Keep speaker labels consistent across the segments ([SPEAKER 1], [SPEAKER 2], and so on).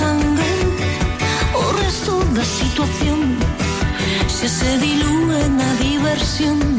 [SPEAKER 1] sangre o resto da situación. Se se dilúe na diversión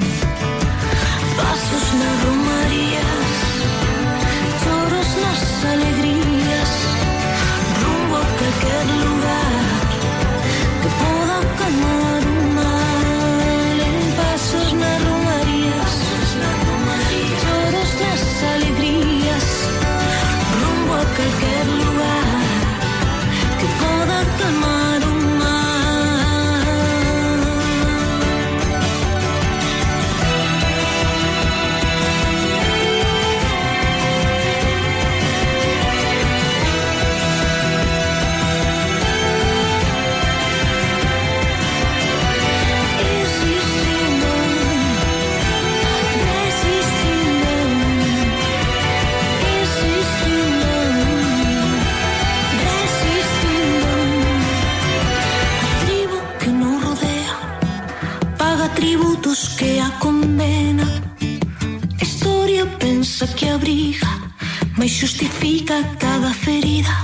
[SPEAKER 1] atributos que a condena a historia pensa que abriga mas justifica cada ferida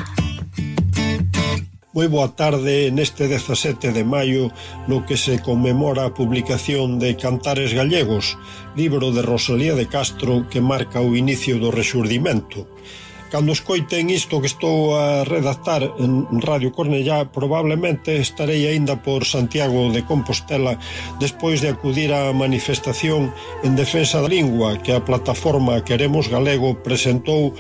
[SPEAKER 2] Moi boa tarde neste 17 de maio no que se conmemora a publicación de Cantares Gallegos, libro de Rosalía de Castro que marca o inicio do rexurdimento. Cando escoiten isto que estou a redactar en Radio Cornellá, probablemente estarei aínda por Santiago de Compostela despois de acudir á manifestación en defensa da lingua que a plataforma Queremos Galego presentou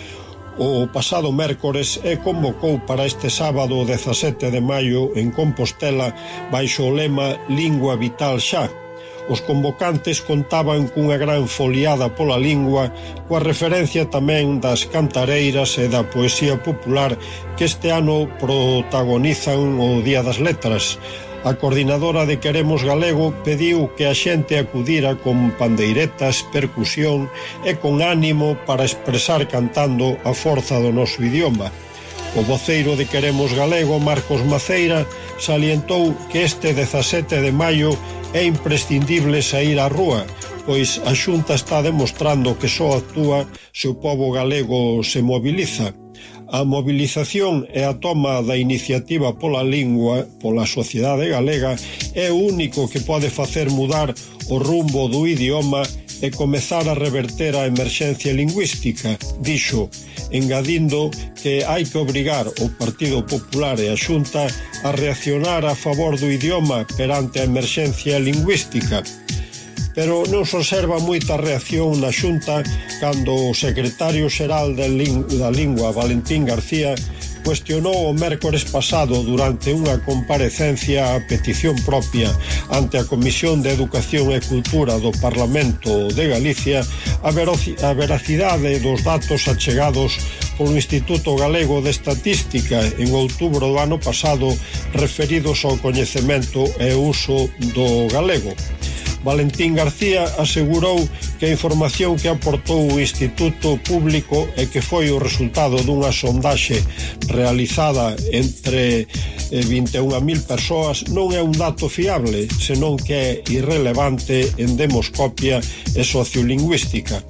[SPEAKER 2] o pasado mércores e convocou para este sábado 17 de maio en Compostela baixo o lema Lingua Vital Xa, Os convocantes contaban cunha gran foliada pola lingua coa referencia tamén das cantareiras e da poesía popular que este ano protagonizan o Día das Letras. A coordinadora de Queremos Galego pediu que a xente acudira con pandeiretas, percusión e con ánimo para expresar cantando a forza do noso idioma. O voceiro de Queremos Galego, Marcos Maceira, salientou que este 17 de maio é imprescindible sair á rúa, pois a Xunta está demostrando que só actúa se o povo galego se mobiliza. A mobilización e a toma da iniciativa pola lingua, pola sociedade galega, é o único que pode facer mudar o rumbo do idioma e comezar a reverter a emerxencia lingüística, dixo, engadindo que hai que obrigar o Partido Popular e a Xunta a reaccionar a favor do idioma perante a emerxencia lingüística, pero non se observa moita reacción na xunta cando o secretario xeral da lingua Valentín García cuestionou o mércores pasado durante unha comparecencia a petición propia ante a Comisión de Educación e Cultura do Parlamento de Galicia a, a veracidade dos datos achegados polo Instituto Galego de Estatística en outubro do ano pasado referidos ao coñecemento e uso do galego. Valentín García asegurou que a información que aportou o Instituto Público e que foi o resultado dunha sondaxe realizada entre eh, 21.000 persoas. Non é un dato fiable, senón que é irrelevante en demoscopia e sociolingüística.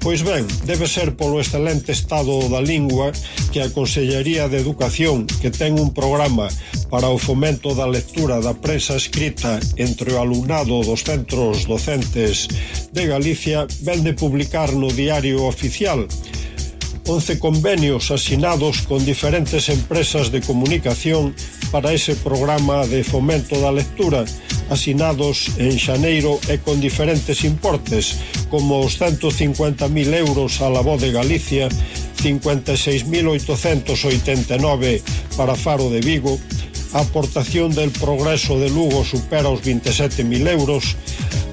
[SPEAKER 2] Pois ben, debe ser polo excelente estado da lingua que a Consellería de Educación, que ten un programa para o fomento da lectura da prensa escrita entre o alumnado dos centros docentes de Galicia, ven de publicar no Diario Oficial 11 convenios asinados con diferentes empresas de comunicación para ese programa de fomento da lectura, asinados en xaneiro e con diferentes importes, como os 150.000 euros a la voz de Galicia, 56.889 para Faro de Vigo, a aportación del Progreso de Lugo supera os 27.000 euros,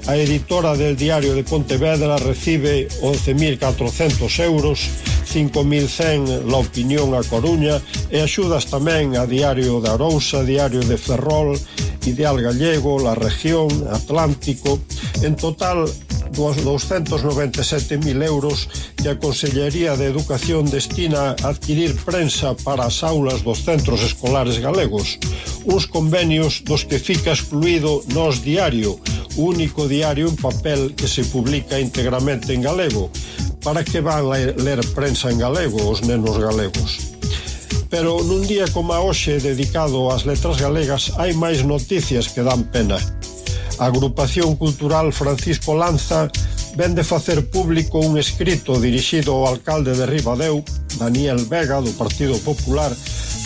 [SPEAKER 2] a editora del Diario de Pontevedra recibe 11.400 euros, 5.100 La Opinión a Coruña e axudas tamén a Diario de Arousa, Diario de Ferrol, Ideal Gallego, La Región, Atlántico... En total, 297.000 euros que a Consellería de Educación destina a adquirir prensa para as aulas dos centros escolares galegos. Uns convenios dos que fica excluído Nos Diario, o único diario en papel que se publica íntegramente en galego. Para que van a ler prensa en galego os nenos galegos? Pero nun día como a hoxe dedicado ás letras galegas hai máis noticias que dan pena. A agrupación cultural Francisco Lanza ven de facer público un escrito dirixido ao alcalde de Ribadeu, Daniel Vega, do Partido Popular,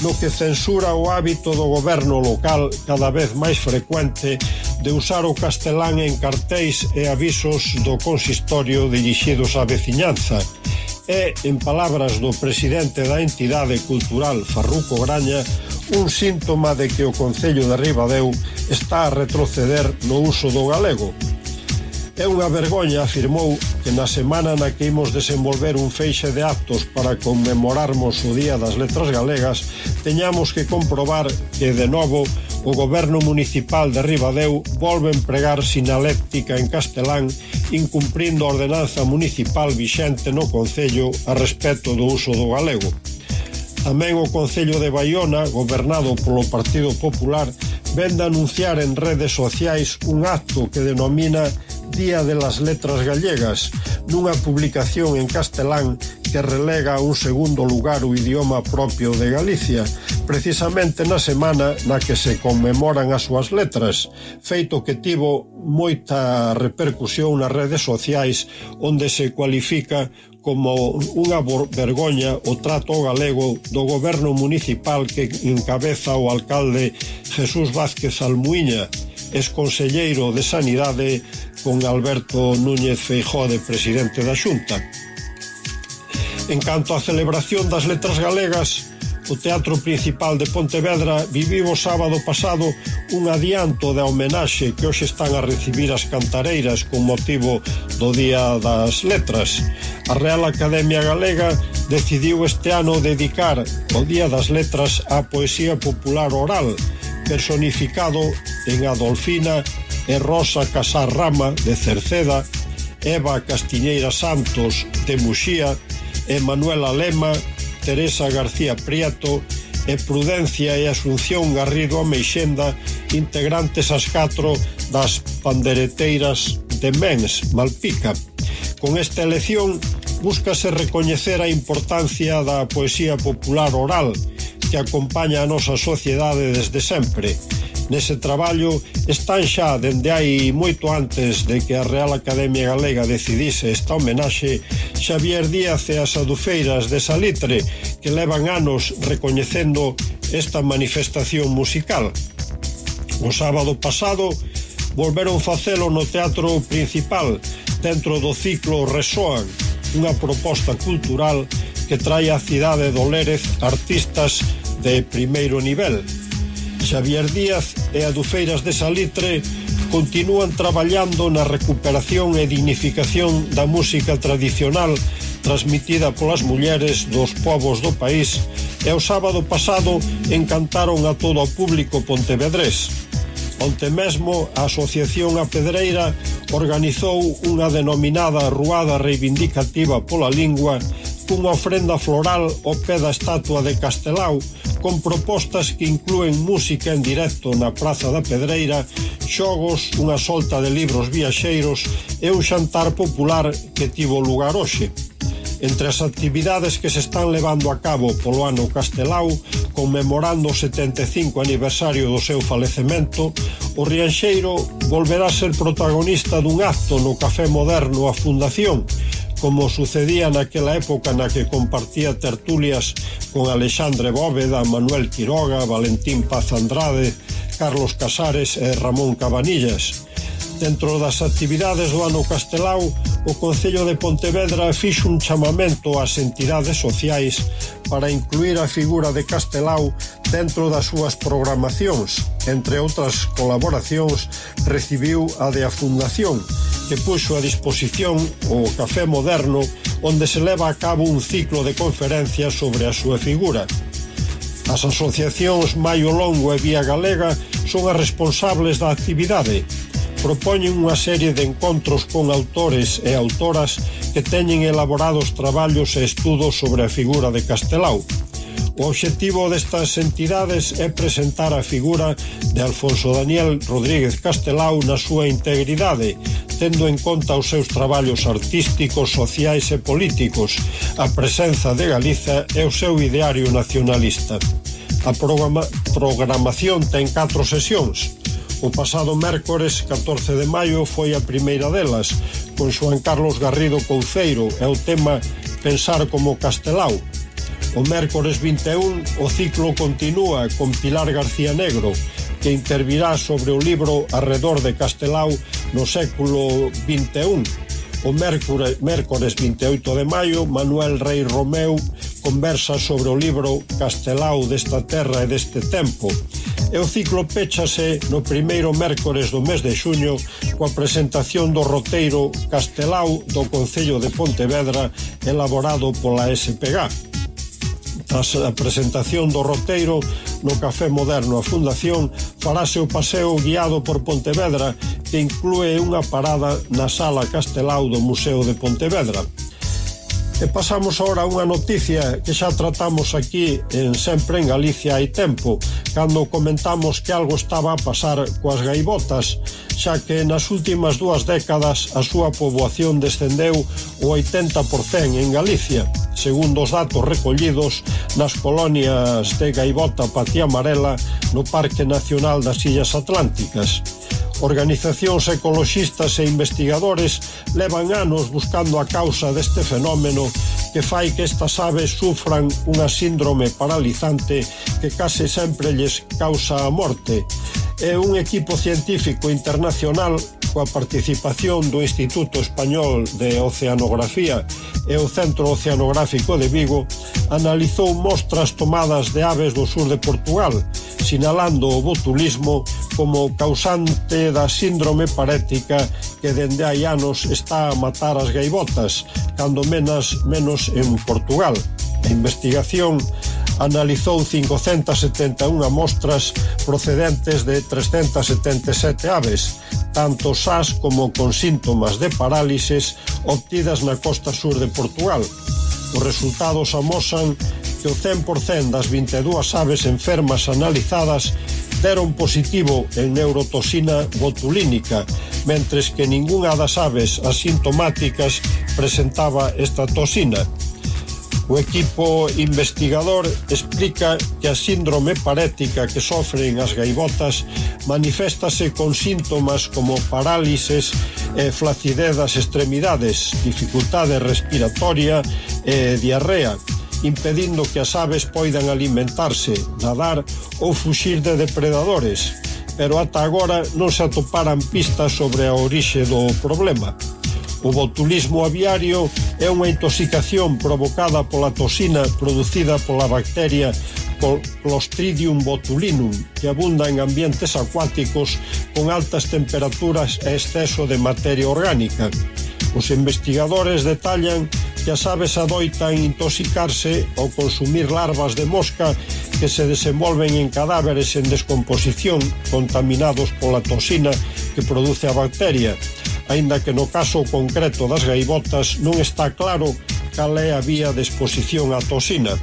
[SPEAKER 2] no que censura o hábito do goberno local cada vez máis frecuente de usar o castelán en cartéis e avisos do consistorio dirixidos á veciñanza, é, en palabras do presidente da entidade cultural Farruco Graña, un síntoma de que o Concello de Ribadeu está a retroceder no uso do galego. É unha vergoña, afirmou, que na semana na que imos desenvolver un feixe de actos para conmemorarmos o Día das Letras Galegas, teñamos que comprobar que, de novo, o goberno municipal de Ribadeu volve empregar sinaléptica en castelán incumprindo a ordenanza municipal vixente no Concello a respecto do uso do galego. Tamén o Concello de Baiona, gobernado polo Partido Popular, ven de anunciar en redes sociais un acto que denomina Día de las Letras Gallegas, nunha publicación en castelán que relega a un segundo lugar o idioma propio de Galicia, precisamente na semana na que se conmemoran as súas letras, feito que tivo moita repercusión nas redes sociais onde se cualifica como unha vergoña o trato galego do goberno municipal que encabeza o alcalde Jesús Vázquez Almuiña, exconselleiro de Sanidade con Alberto Núñez Feijó de presidente da Xunta. En canto á celebración das letras galegas, o Teatro Principal de Pontevedra viviu o sábado pasado un adianto da homenaxe que hoxe están a recibir as cantareiras con motivo do Día das Letras. A Real Academia Galega decidiu este ano dedicar o Día das Letras á poesía popular oral, personificado en Adolfina e Rosa Casarrama de Cerceda, Eva Castiñeira Santos de Muxía, e Manuela Lema, Teresa García Prieto e Prudencia e Asunción Garrido Ameixenda, integrantes as catro das pandereteiras de Mens, Malpica. Con esta elección búscase recoñecer a importancia da poesía popular oral que acompaña a nosa sociedade desde sempre. Nese traballo están xa dende hai moito antes de que a Real Academia Galega decidise esta homenaxe Xavier Díaz e as adufeiras de Salitre que levan anos recoñecendo esta manifestación musical. O sábado pasado volveron facelo no Teatro Principal dentro do ciclo Resoan, unha proposta cultural que trae a cidade do Lérez artistas de primeiro nivel. Xavier Díaz e Adufeiras de Salitre continúan traballando na recuperación e dignificación da música tradicional transmitida polas mulleres dos povos do país e o sábado pasado encantaron a todo o público pontevedrés. Onte mesmo a Asociación A Pedreira organizou unha denominada ruada reivindicativa pola lingua cunha ofrenda floral ao pé da estatua de Castelao con propostas que incluen música en directo na Praza da Pedreira, xogos, unha solta de libros viaxeiros e un xantar popular que tivo lugar hoxe. Entre as actividades que se están levando a cabo polo ano Castelao, conmemorando o 75 aniversario do seu falecemento, o Rianxeiro volverá a ser protagonista dun acto no Café Moderno a Fundación, como sucedía naquela época na que compartía tertulias con Alexandre Bóveda, Manuel Quiroga, Valentín Paz Andrade, Carlos Casares e Ramón Cabanillas. Dentro das actividades do ano castelao, o Concello de Pontevedra fixo un chamamento ás entidades sociais para incluir a figura de Castelao dentro das súas programacións. Entre outras colaboracións, recibiu a de a Fundación, que puxo a disposición o Café Moderno, onde se leva a cabo un ciclo de conferencias sobre a súa figura. As asociacións Maio Longo e Vía Galega son as responsables da actividade. Propoñen unha serie de encontros con autores e autoras que teñen elaborados traballos e estudos sobre a figura de Castelao. O obxectivo destas entidades é presentar a figura de Alfonso Daniel Rodríguez Castelao na súa integridade, tendo en conta os seus traballos artísticos, sociais e políticos, a presenza de Galiza e o seu ideario nacionalista. A programa, programación ten catro sesións. O pasado mércores 14 de maio foi a primeira delas, con Xoan Carlos Garrido Couceiro e o tema Pensar como Castelao. O mércores 21 o ciclo continúa con Pilar García Negro, que intervirá sobre o libro Arredor de Castelao no século 21. O mércores, mércores 28 de maio, Manuel Rei Romeu conversa sobre o libro Castelao desta terra e deste tempo, e o ciclo péchase no primeiro mércores do mes de xuño coa presentación do roteiro Castelao do Concello de Pontevedra elaborado pola SPG. Tras a presentación do roteiro no Café Moderno a Fundación farase o paseo guiado por Pontevedra que inclúe unha parada na Sala Castelao do Museo de Pontevedra. E pasamos ahora a unha noticia que xa tratamos aquí en Sempre en Galicia hai tempo, cando comentamos que algo estaba a pasar coas gaivotas, xa que nas últimas dúas décadas a súa poboación descendeu o 80% en Galicia, segundo os datos recollidos nas colonias de gaivota patía amarela no Parque Nacional das Illas Atlánticas. Organizacións ecoloxistas e investigadores levan anos buscando a causa deste fenómeno que fai que estas aves sufran unha síndrome paralizante que case sempre lles causa a morte é un equipo científico internacional coa participación do Instituto Español de Oceanografía e o Centro Oceanográfico de Vigo analizou mostras tomadas de aves do sur de Portugal, sinalando o botulismo como causante da síndrome parética que dende hai anos está a matar as gaivotas, cando menos menos en Portugal. A investigación analizou 571 mostras procedentes de 377 aves, tanto SAS como con síntomas de parálises obtidas na costa sur de Portugal. Os resultados amosan que o 100% das 22 aves enfermas analizadas deron positivo en neurotoxina botulínica, mentres que ningunha das aves asintomáticas presentaba esta toxina. O equipo investigador explica que a síndrome parética que sofren as gaivotas manifestase con síntomas como parálises e flacidez das extremidades, dificultade respiratoria e diarrea, impedindo que as aves poidan alimentarse, nadar ou fuxir de depredadores, pero ata agora non se atoparan pistas sobre a orixe do problema. O botulismo aviario é unha intoxicación provocada pola toxina producida pola bacteria Clostridium botulinum, que abunda en ambientes acuáticos con altas temperaturas e exceso de materia orgánica. Os investigadores detallan que as aves adoitan intoxicarse ao consumir larvas de mosca que se desenvolven en cadáveres en descomposición contaminados pola toxina que produce a bacteria aínda que no caso concreto das gaivotas non está claro cal é a vía de exposición á toxina.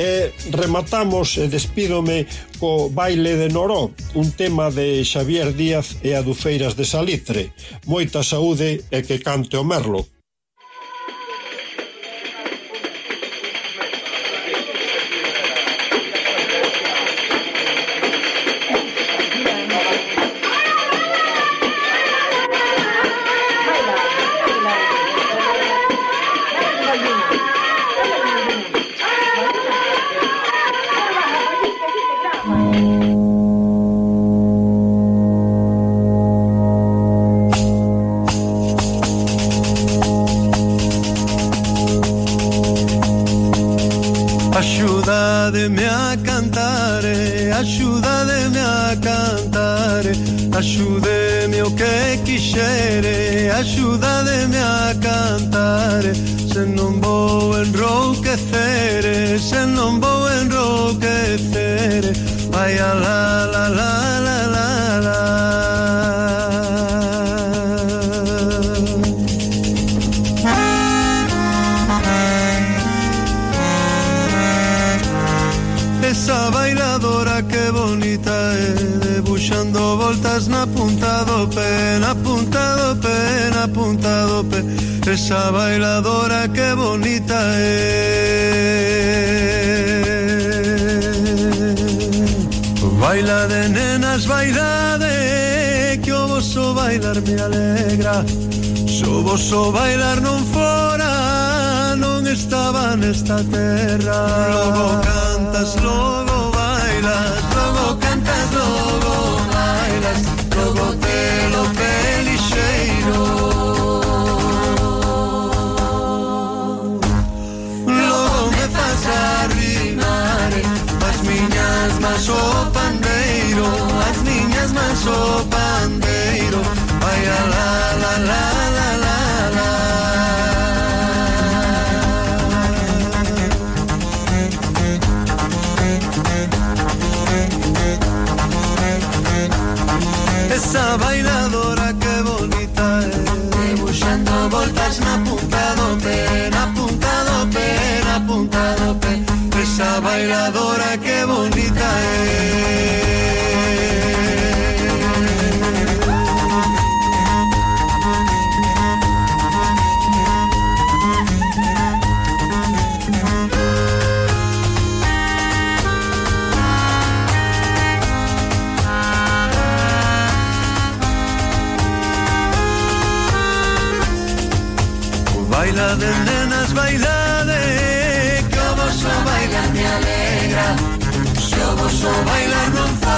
[SPEAKER 2] E rematamos e despídome co baile de Noró, un tema de Xavier Díaz e Adufeiras de Salitre. Moita saúde e que cante o merlo.
[SPEAKER 3] axúdademe a cantar, axúdademe a cantar, axúdeme o oh, que quixere, axúdademe a cantar, se non vou enrouquecer, se non vou enrouquecer, vai a la la la voltas na punta do pé Na punta do pé, na punta do pé Esa bailadora que bonita é Baila de nenas, baila de Que o vosso bailar me alegra. Se o vosso bailar non fora Non estaba nesta terra. Logo cantas, logo paso pandeiro, vai la la la la la la. Esa bailadora que bonita es, dibujando voltas na Baila de nenas, baila de... Que o vosso bailar me alegra, se o vosso bailar non faz